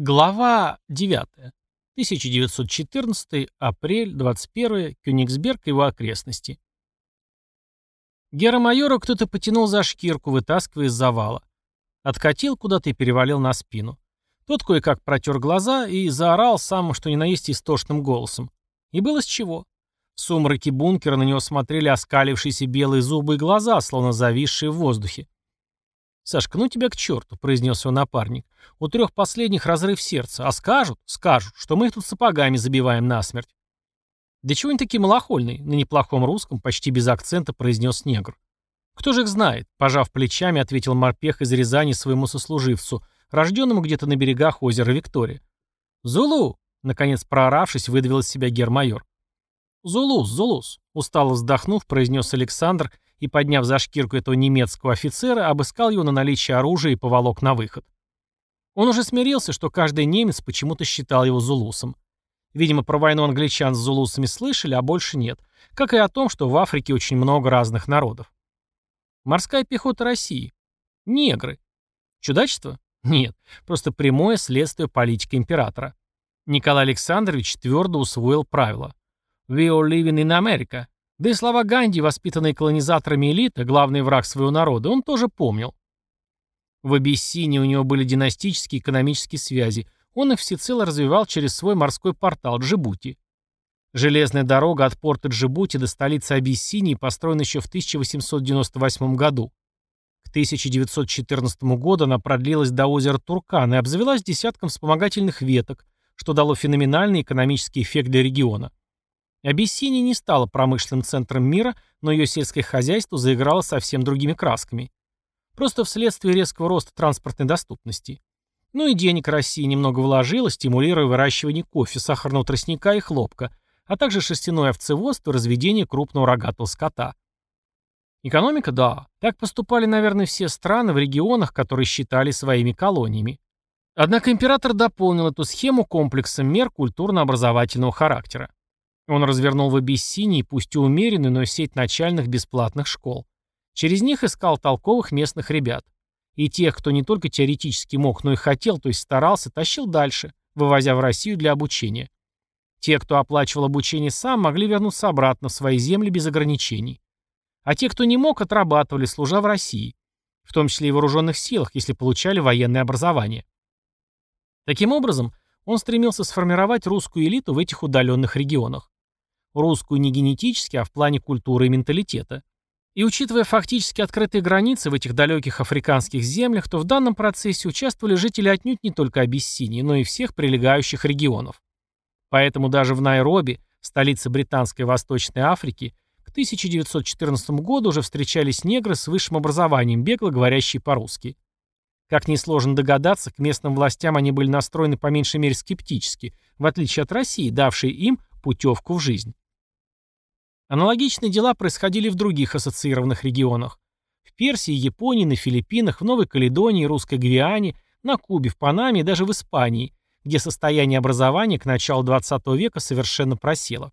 Глава 9. 1914, апрель, 21, Кёнигсберг и его окрестности. Гера-майора кто-то потянул за шкирку, вытаскивая из завала. Откатил куда-то и перевалил на спину. Тот кое-как протер глаза и заорал самым что ни на есть истошным голосом. И было с чего. В сумраке бункера на него смотрели оскалившиеся белые зубы и глаза, словно зависшие в воздухе. «Сашка, ну тебя к черту», — произнес его напарник. «У трех последних разрыв сердца. А скажут, скажут, что мы их тут сапогами забиваем насмерть». «Да чего они такие малохольные?» — на неплохом русском, почти без акцента, произнес негр. «Кто же их знает?» — пожав плечами, ответил морпех из Рязани своему сослуживцу, рожденному где-то на берегах озера Виктория. «Зулу!» — наконец прооравшись, выдавил из себя гермайор. «Зулус, Зулус!» — устало вздохнув, произнес Александр и, подняв за шкирку этого немецкого офицера, обыскал его на наличие оружия и поволок на выход. Он уже смирился, что каждый немец почему-то считал его зулусом. Видимо, про войну англичан с зулусами слышали, а больше нет. Как и о том, что в Африке очень много разных народов. Морская пехота России. Негры. Чудачество? Нет, просто прямое следствие политики императора. Николай Александрович твердо усвоил правило. «We are living in America. Да и слова Ганди, воспитанные колонизаторами элиты, главный враг своего народа, он тоже помнил. В Абиссине у него были династические экономические связи, он их всецело развивал через свой морской портал Джибути. Железная дорога от порта Джибути до столицы Абиссинии построена еще в 1898 году. К 1914 году она продлилась до озера Туркан и обзавелась десятком вспомогательных веток, что дало феноменальный экономический эффект для региона. Абиссиния не стала промышленным центром мира, но ее сельское хозяйство заиграло совсем другими красками. Просто вследствие резкого роста транспортной доступности. Ну и денег России немного вложила, стимулируя выращивание кофе, сахарного тростника и хлопка, а также шерстяное овцеводство и разведение крупного рогатого скота. Экономика, да. Так поступали, наверное, все страны в регионах, которые считали своими колониями. Однако император дополнил эту схему комплексом мер культурно-образовательного характера. Он развернул в Абиссинии, пусть и умеренную, но сеть начальных бесплатных школ. Через них искал толковых местных ребят. И тех, кто не только теоретически мог, но и хотел, то есть старался, тащил дальше, вывозя в Россию для обучения. Те, кто оплачивал обучение сам, могли вернуться обратно в свои земли без ограничений. А те, кто не мог, отрабатывали, служа в России. В том числе и в вооруженных силах, если получали военное образование. Таким образом, он стремился сформировать русскую элиту в этих удаленных регионах. Русскую не генетически, а в плане культуры и менталитета. И учитывая фактически открытые границы в этих далеких африканских землях, то в данном процессе участвовали жители отнюдь не только Абиссинии, но и всех прилегающих регионов. Поэтому даже в Найроби, столице Британской Восточной Африки, к 1914 году уже встречались негры с высшим образованием, бегло говорящие по-русски. Как несложно догадаться, к местным властям они были настроены по меньшей мере скептически, в отличие от России, давшей им путевку в жизнь. Аналогичные дела происходили в других ассоциированных регионах. В Персии, Японии, на Филиппинах, в Новой Каледонии, Русской Гвиане, на Кубе, в Панаме и даже в Испании, где состояние образования к началу XX века совершенно просело.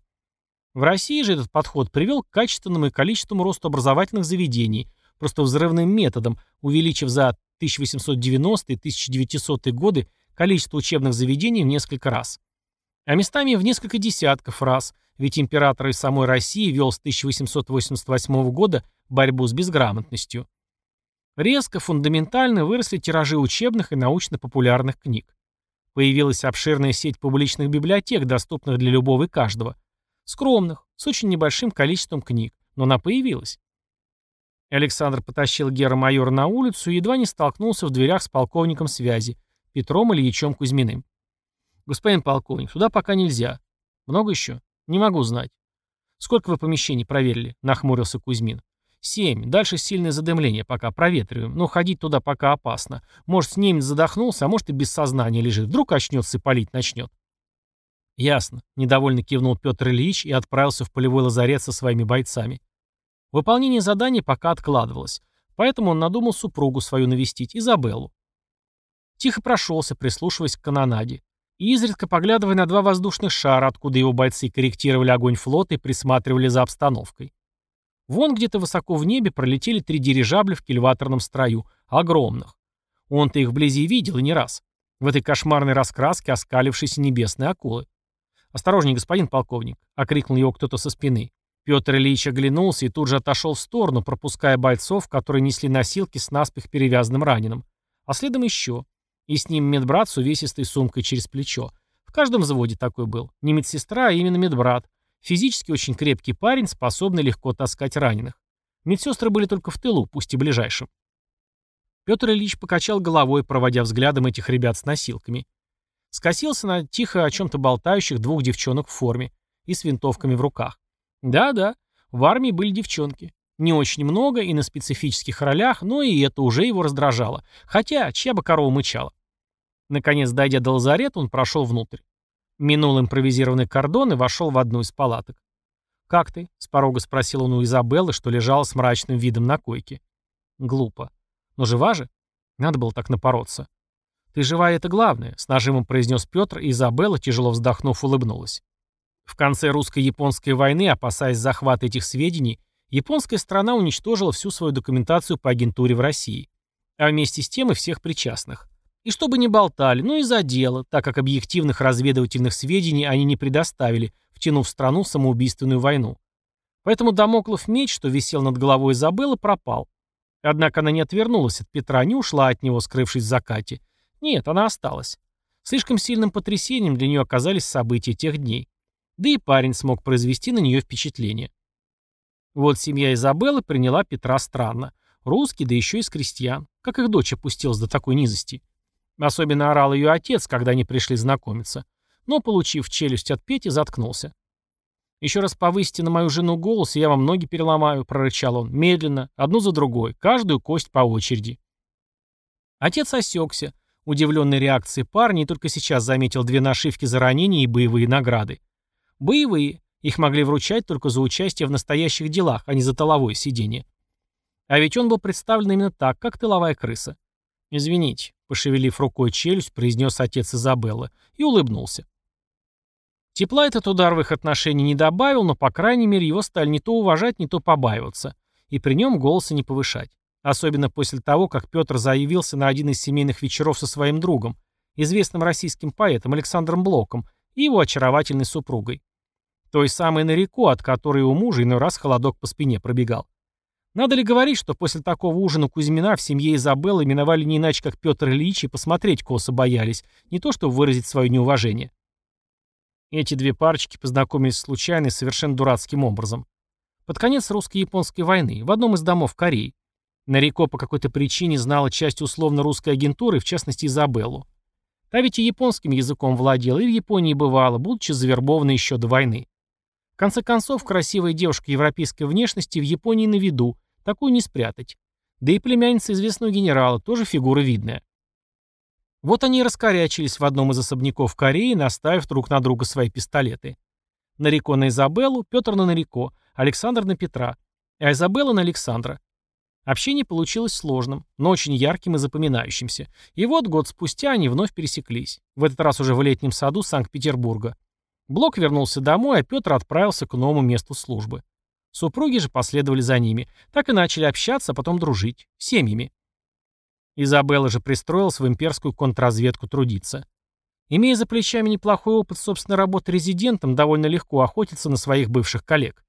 В России же этот подход привел к качественному и количественному росту образовательных заведений, просто взрывным методом, увеличив за 1890 и 1900 годы количество учебных заведений в несколько раз а местами в несколько десятков раз, ведь император из самой России вел с 1888 года борьбу с безграмотностью. Резко, фундаментально выросли тиражи учебных и научно-популярных книг. Появилась обширная сеть публичных библиотек, доступных для любого и каждого. Скромных, с очень небольшим количеством книг, но она появилась. Александр потащил гера-майора на улицу и едва не столкнулся в дверях с полковником связи, Петром Ильичем Кузьминым. «Господин полковник, сюда пока нельзя. Много еще? Не могу знать». «Сколько вы помещений проверили?» — нахмурился Кузьмин. «Семь. Дальше сильное задымление пока. Проветриваем. Но ходить туда пока опасно. Может, немец задохнулся, а может и без сознания лежит. Вдруг очнется и палить начнет». «Ясно», — недовольно кивнул Петр Ильич и отправился в полевой лазарет со своими бойцами. Выполнение задания пока откладывалось, поэтому он надумал супругу свою навестить, Изабеллу. Тихо прошелся, прислушиваясь к канонаде и изредка поглядывая на два воздушных шара, откуда его бойцы корректировали огонь флота и присматривали за обстановкой. Вон где-то высоко в небе пролетели три дирижабля в кильваторном строю, огромных. Он-то их вблизи видел и не раз. В этой кошмарной раскраске оскалившейся небесной акулы. «Осторожней, господин полковник!» — окрикнул его кто-то со спины. Петр Ильич оглянулся и тут же отошел в сторону, пропуская бойцов, которые несли носилки с наспех перевязанным раненым. А следом еще. И с ним медбрат с увесистой сумкой через плечо. В каждом взводе такой был. Не медсестра, а именно медбрат. Физически очень крепкий парень, способный легко таскать раненых. Медсестры были только в тылу, пусть и ближайшем. Петр Ильич покачал головой, проводя взглядом этих ребят с носилками. Скосился на тихо о чем-то болтающих двух девчонок в форме и с винтовками в руках. Да-да, в армии были девчонки. Не очень много и на специфических ролях, но и это уже его раздражало. Хотя, чья бы корова мычала. Наконец, дойдя до лазарета, он прошел внутрь. Минул импровизированный кордон и вошел в одну из палаток. «Как ты?» — с порога спросил он у Изабеллы, что лежала с мрачным видом на койке. «Глупо. Но жива же? Надо было так напороться». «Ты жива, это главное», — с нажимом произнес Петр, и Изабелла, тяжело вздохнув, улыбнулась. В конце русско-японской войны, опасаясь захвата этих сведений, японская страна уничтожила всю свою документацию по агентуре в России. А вместе с тем и всех причастных. И чтобы не болтали, ну и за дело, так как объективных разведывательных сведений они не предоставили, втянув страну в самоубийственную войну. Поэтому Дамоклов меч, что висел над головой Изабеллы, пропал. Однако она не отвернулась от Петра, не ушла от него, скрывшись в закате. Нет, она осталась. Слишком сильным потрясением для нее оказались события тех дней. Да и парень смог произвести на нее впечатление. Вот семья Изабеллы приняла Петра странно. Русский, да еще и с крестьян. Как их дочь опустилась до такой низости. Особенно орал ее отец, когда они пришли знакомиться. Но, получив челюсть от Пети, заткнулся. «Еще раз повысите на мою жену голос, и я вам ноги переломаю», — прорычал он. «Медленно, одну за другой, каждую кость по очереди». Отец осекся, удивленной реакцией парня, и только сейчас заметил две нашивки за ранения и боевые награды. Боевые. Их могли вручать только за участие в настоящих делах, а не за тыловое сидение. А ведь он был представлен именно так, как тыловая крыса. «Извините», — пошевелив рукой челюсть, произнес отец Изабеллы и улыбнулся. Тепла этот удар в их отношении не добавил, но, по крайней мере, его стали не то уважать, не то побаиваться, и при нем голоса не повышать. Особенно после того, как Петр заявился на один из семейных вечеров со своим другом, известным российским поэтом Александром Блоком, и его очаровательной супругой. Той самой Нарико, от которой у мужа иной раз холодок по спине пробегал. Надо ли говорить, что после такого ужина Кузьмина в семье Изабеллы именовали не иначе, как Петр Ильич, и посмотреть косо боялись, не то чтобы выразить свое неуважение. Эти две парочки познакомились случайно и совершенно дурацким образом. Под конец русско-японской войны, в одном из домов Кореи. Нарико по какой-то причине знала часть условно-русской агентуры, в частности Изабеллу. Та ведь и японским языком владела, и в Японии бывала, будучи завербована еще до войны. В конце концов, красивая девушка европейской внешности в Японии на виду, такую не спрятать. Да и племянница известного генерала, тоже фигура видная. Вот они и раскорячились в одном из особняков Кореи, наставив друг на друга свои пистолеты. Нарико на Изабеллу, Петр на Нарико, Александр на Петра, а Изабелла на Александра. Общение получилось сложным, но очень ярким и запоминающимся. И вот год спустя они вновь пересеклись. В этот раз уже в летнем саду Санкт-Петербурга. Блок вернулся домой, а Петр отправился к новому месту службы. Супруги же последовали за ними. Так и начали общаться, а потом дружить. Семьями. Изабелла же пристроилась в имперскую контрразведку трудиться. Имея за плечами неплохой опыт собственной работы резидентом, довольно легко охотиться на своих бывших коллег.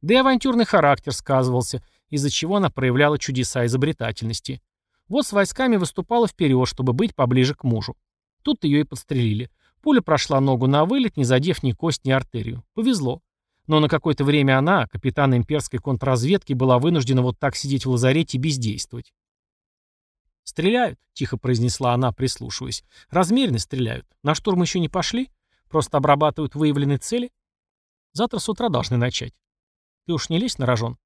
Да и авантюрный характер сказывался – из-за чего она проявляла чудеса изобретательности. Вот с войсками выступала вперед, чтобы быть поближе к мужу. Тут ее и подстрелили. Пуля прошла ногу на вылет, не задев ни кость, ни артерию. Повезло. Но на какое-то время она, капитан имперской контрразведки, была вынуждена вот так сидеть в лазарете и бездействовать. «Стреляют», — тихо произнесла она, прислушиваясь. «Размеренно стреляют. На штурм еще не пошли? Просто обрабатывают выявленные цели? Завтра с утра должны начать. Ты уж не лезь на рожон.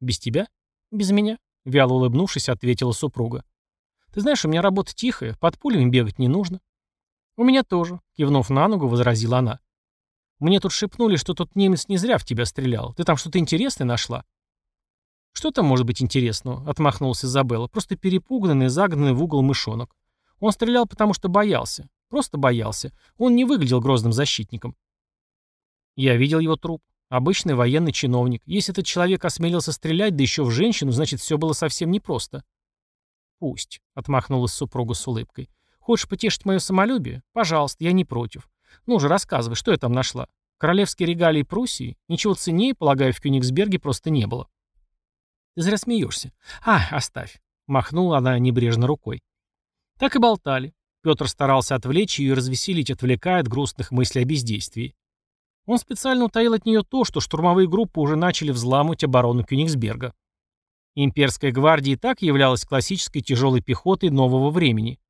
«Без тебя?» «Без меня», — вяло улыбнувшись, ответила супруга. «Ты знаешь, у меня работа тихая, под пулями бегать не нужно». «У меня тоже», — кивнув на ногу, возразила она. «Мне тут шепнули, что тот немец не зря в тебя стрелял. Ты там что-то интересное нашла?» «Что там может быть интересного?» — отмахнулся Изабелла. «Просто перепуганный, загнанный в угол мышонок. Он стрелял, потому что боялся. Просто боялся. Он не выглядел грозным защитником». «Я видел его труп. Обычный военный чиновник. Если этот человек осмелился стрелять, да еще в женщину, значит, все было совсем непросто. Пусть, — отмахнулась супруга с улыбкой. Хочешь потешить мое самолюбие? Пожалуйста, я не против. Ну же, рассказывай, что я там нашла? Королевские регалии Пруссии? Ничего ценнее, полагаю, в Кёнигсберге просто не было. Ты зря смеешься. А, оставь. Махнула она небрежно рукой. Так и болтали. Петр старался отвлечь ее и развеселить, отвлекая от грустных мыслей о бездействии. Он специально утаил от нее то, что штурмовые группы уже начали взламывать оборону Кёнигсберга. Имперская гвардия и так являлась классической тяжелой пехотой нового времени.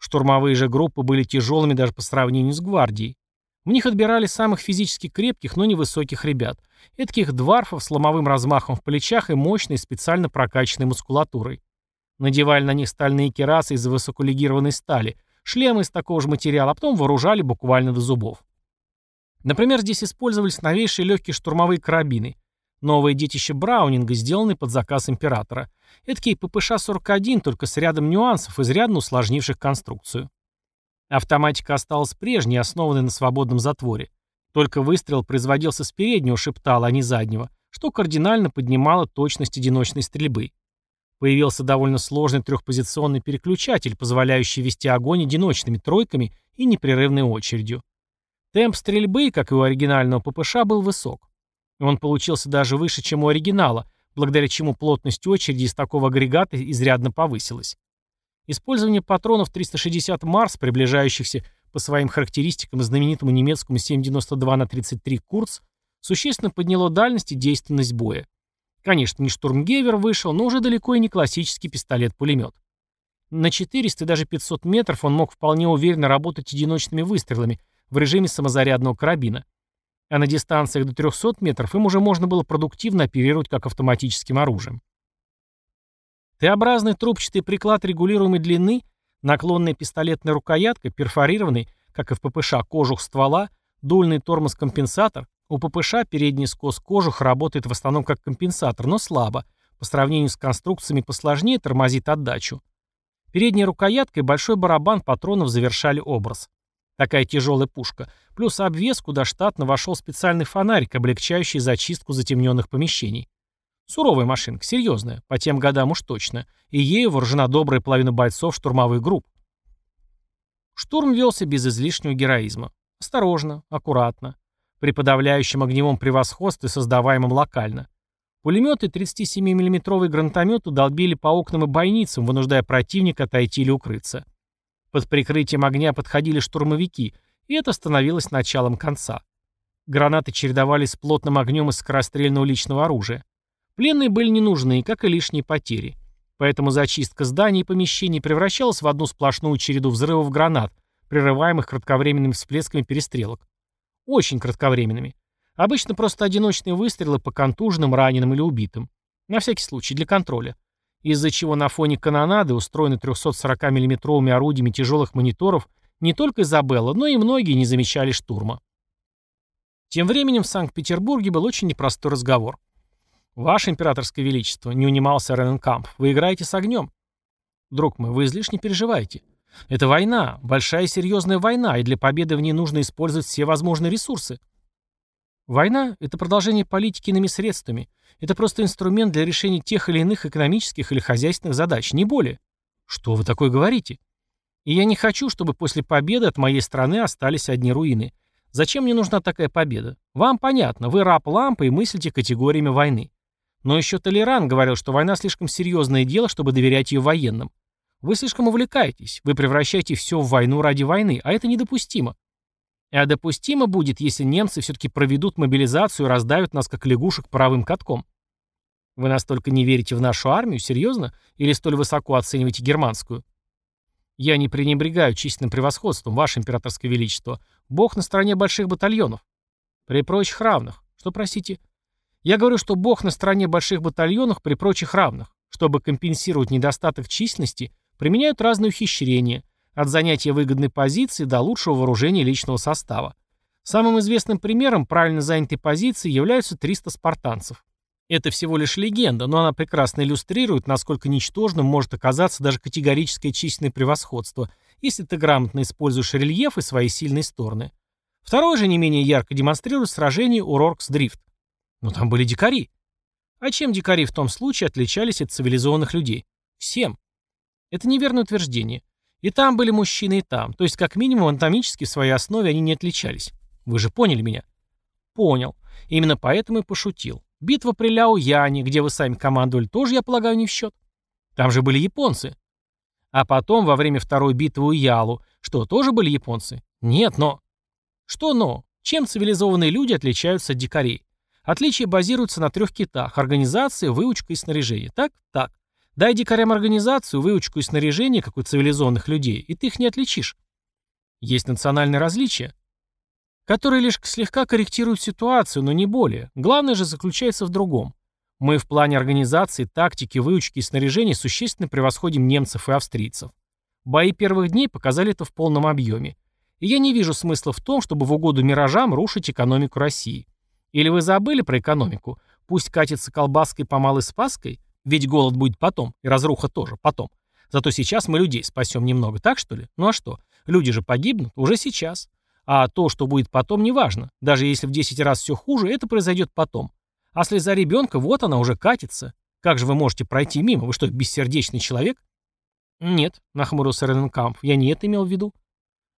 Штурмовые же группы были тяжелыми даже по сравнению с гвардией. В них отбирали самых физически крепких, но невысоких ребят. Эдаких дварфов с ломовым размахом в плечах и мощной, специально прокачанной мускулатурой. Надевали на них стальные керасы из высоколегированной стали, шлемы из такого же материала, а потом вооружали буквально до зубов. Например, здесь использовались новейшие легкие штурмовые карабины. Новое детище Браунинга, сделанное под заказ императора. Эдакий ППШ-41, только с рядом нюансов, изрядно усложнивших конструкцию. Автоматика осталась прежней, основанной на свободном затворе. Только выстрел производился с переднего шептала, а не заднего, что кардинально поднимало точность одиночной стрельбы. Появился довольно сложный трехпозиционный переключатель, позволяющий вести огонь одиночными тройками и непрерывной очередью. Темп стрельбы, как и у оригинального ППШ, был высок. Он получился даже выше, чем у оригинала, благодаря чему плотность очереди из такого агрегата изрядно повысилась. Использование патронов 360 Марс, приближающихся по своим характеристикам знаменитому немецкому 7,92 на 33 Курц, существенно подняло дальность и действенность боя. Конечно, не штурмгевер вышел, но уже далеко и не классический пистолет-пулемет. На 400 и даже 500 метров он мог вполне уверенно работать одиночными выстрелами, в режиме самозарядного карабина. А на дистанциях до 300 метров им уже можно было продуктивно оперировать как автоматическим оружием. Т-образный трубчатый приклад регулируемой длины, наклонная пистолетная рукоятка, перфорированный, как и в ППШ, кожух ствола, дульный тормоз-компенсатор. У ППШ передний скос кожух работает в основном как компенсатор, но слабо. По сравнению с конструкциями посложнее тормозит отдачу. Передняя рукоятка и большой барабан патронов завершали образ. Такая тяжелая пушка. Плюс обвес, куда штатно вошел специальный фонарик, облегчающий зачистку затемненных помещений. Суровая машинка, серьезная, по тем годам уж точно. И ею вооружена добрая половина бойцов штурмовых групп. Штурм велся без излишнего героизма. Осторожно, аккуратно. При подавляющем огневом превосходстве, создаваемом локально. Пулеметы 37 миллиметровые гранатометы долбили по окнам и бойницам, вынуждая противника отойти или укрыться. Под прикрытием огня подходили штурмовики, и это становилось началом конца. Гранаты чередовались с плотным огнем из скорострельного личного оружия. Пленные были не нужны, как и лишние потери. Поэтому зачистка зданий и помещений превращалась в одну сплошную череду взрывов гранат, прерываемых кратковременными всплесками перестрелок. Очень кратковременными. Обычно просто одиночные выстрелы по контуженным, раненым или убитым. На всякий случай, для контроля из-за чего на фоне канонады, устроенной 340 миллиметровыми орудиями тяжелых мониторов, не только Изабелла, но и многие не замечали штурма. Тем временем в Санкт-Петербурге был очень непростой разговор. «Ваше императорское величество», — не унимался Рененкамп, — «вы играете с огнем». «Друг мой, вы излишне переживаете. Это война, большая и серьезная война, и для победы в ней нужно использовать все возможные ресурсы». Война – это продолжение политики иными средствами. Это просто инструмент для решения тех или иных экономических или хозяйственных задач, не более. Что вы такое говорите? И я не хочу, чтобы после победы от моей страны остались одни руины. Зачем мне нужна такая победа? Вам понятно, вы раб лампы и мыслите категориями войны. Но еще Толеран говорил, что война слишком серьезное дело, чтобы доверять ее военным. Вы слишком увлекаетесь, вы превращаете все в войну ради войны, а это недопустимо. А допустимо будет, если немцы все-таки проведут мобилизацию и раздавят нас как лягушек правым катком. Вы настолько не верите в нашу армию, серьезно? Или столь высоко оцениваете германскую? Я не пренебрегаю численным превосходством, ваше императорское величество. Бог на стороне больших батальонов. При прочих равных. Что, простите? Я говорю, что Бог на стороне больших батальонов при прочих равных. Чтобы компенсировать недостаток численности, применяют разные ухищрения, от занятия выгодной позиции до лучшего вооружения личного состава. Самым известным примером правильно занятой позиции являются 300 спартанцев. Это всего лишь легенда, но она прекрасно иллюстрирует, насколько ничтожным может оказаться даже категорическое численное превосходство, если ты грамотно используешь рельеф и свои сильные стороны. Второе же не менее ярко демонстрирует сражение у Роркс-Дрифт. Но там были дикари. А чем дикари в том случае отличались от цивилизованных людей? Всем. Это неверное утверждение. И там были мужчины, и там. То есть, как минимум, анатомически в своей основе они не отличались. Вы же поняли меня? Понял. Именно поэтому и пошутил. Битва при Ляо-Яне, где вы сами командовали, тоже, я полагаю, не в счет. Там же были японцы. А потом, во время второй битвы у Ялу, что, тоже были японцы? Нет, но... Что но? Чем цивилизованные люди отличаются от дикарей? Отличия базируются на трех китах – организации, выучка и снаряжение. Так? Так. Дай дикарям организацию, выучку и снаряжение, как у цивилизованных людей, и ты их не отличишь. Есть национальные различия, которые лишь слегка корректируют ситуацию, но не более. Главное же заключается в другом. Мы в плане организации, тактики, выучки и снаряжения существенно превосходим немцев и австрийцев. Бои первых дней показали это в полном объеме. И я не вижу смысла в том, чтобы в угоду миражам рушить экономику России. Или вы забыли про экономику? Пусть катится колбаской по малой спаской, ведь голод будет потом, и разруха тоже потом. Зато сейчас мы людей спасем немного, так что ли? Ну а что? Люди же погибнут уже сейчас. А то, что будет потом, не важно. Даже если в 10 раз все хуже, это произойдет потом. А слеза ребенка, вот она уже катится. Как же вы можете пройти мимо? Вы что, бессердечный человек? Нет, нахмурился Рененкамп, я не это имел в виду.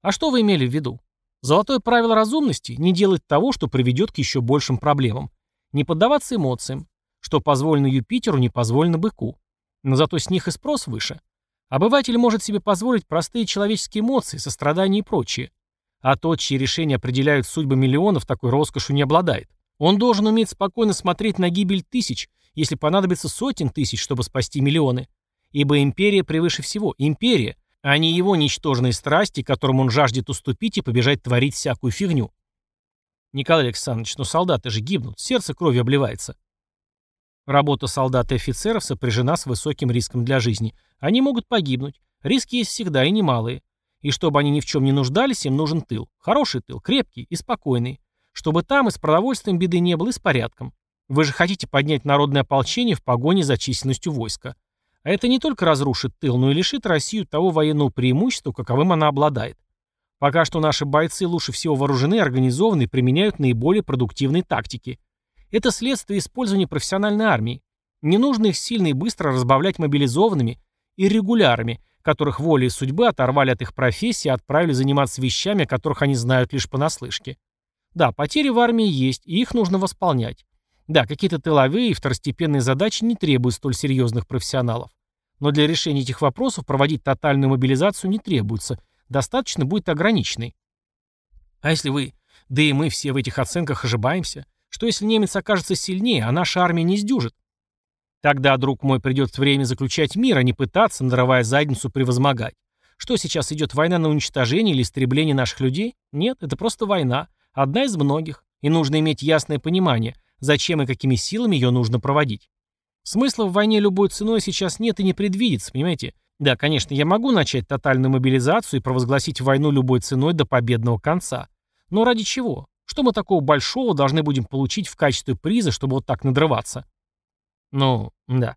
А что вы имели в виду? Золотое правило разумности – не делать того, что приведет к еще большим проблемам. Не поддаваться эмоциям. Что позволено Юпитеру, не позволено быку. Но зато с них и спрос выше. Обыватель может себе позволить простые человеческие эмоции, сострадание и прочее. А тот, чьи решения определяют судьбы миллионов, такой роскошью не обладает. Он должен уметь спокойно смотреть на гибель тысяч, если понадобится сотен тысяч, чтобы спасти миллионы. Ибо империя превыше всего. Империя, а не его ничтожные страсти, которым он жаждет уступить и побежать творить всякую фигню. Николай Александрович, ну солдаты же гибнут, сердце кровью обливается. Работа солдат и офицеров сопряжена с высоким риском для жизни. Они могут погибнуть. Риски есть всегда и немалые. И чтобы они ни в чем не нуждались, им нужен тыл. Хороший тыл, крепкий и спокойный. Чтобы там и с продовольствием беды не было, и с порядком. Вы же хотите поднять народное ополчение в погоне за численностью войска. А это не только разрушит тыл, но и лишит Россию того военного преимущества, каковым она обладает. Пока что наши бойцы лучше всего вооружены, организованы и применяют наиболее продуктивные тактики. Это следствие использования профессиональной армии. Не нужно их сильно и быстро разбавлять мобилизованными и регулярами, которых волей судьбы оторвали от их профессии и отправили заниматься вещами, о которых они знают лишь понаслышке. Да, потери в армии есть, и их нужно восполнять. Да, какие-то тыловые и второстепенные задачи не требуют столь серьезных профессионалов. Но для решения этих вопросов проводить тотальную мобилизацию не требуется, достаточно будет ограниченной. А если вы, да и мы все в этих оценках ошибаемся, что если немец окажется сильнее, а наша армия не сдюжит? Тогда, друг мой, придет время заключать мир, а не пытаться, надрывая задницу, превозмогать. Что сейчас идет, война на уничтожение или истребление наших людей? Нет, это просто война. Одна из многих, и нужно иметь ясное понимание, зачем и какими силами ее нужно проводить. Смысла в войне любой ценой сейчас нет и не предвидится, понимаете? Да, конечно, я могу начать тотальную мобилизацию и провозгласить войну любой ценой до победного конца. Но ради чего? Что мы такого большого должны будем получить в качестве приза, чтобы вот так надрываться? Ну, да.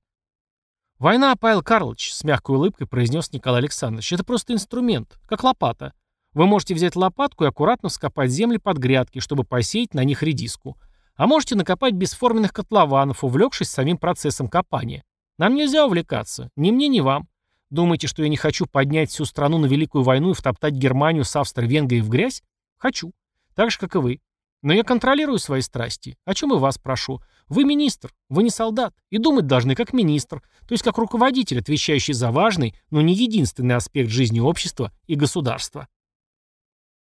Война, Павел Карлович, с мягкой улыбкой произнес Николай Александрович, это просто инструмент, как лопата. Вы можете взять лопатку и аккуратно вскопать земли под грядки, чтобы посеять на них редиску. А можете накопать бесформенных котлованов, увлекшись самим процессом копания. Нам нельзя увлекаться, ни мне, ни вам. Думаете, что я не хочу поднять всю страну на Великую войну и втоптать Германию с Австро-Венгрией в грязь? Хочу. Так же, как и вы. Но я контролирую свои страсти. О чем и вас прошу. Вы министр, вы не солдат. И думать должны как министр, то есть как руководитель, отвечающий за важный, но не единственный аспект жизни общества и государства.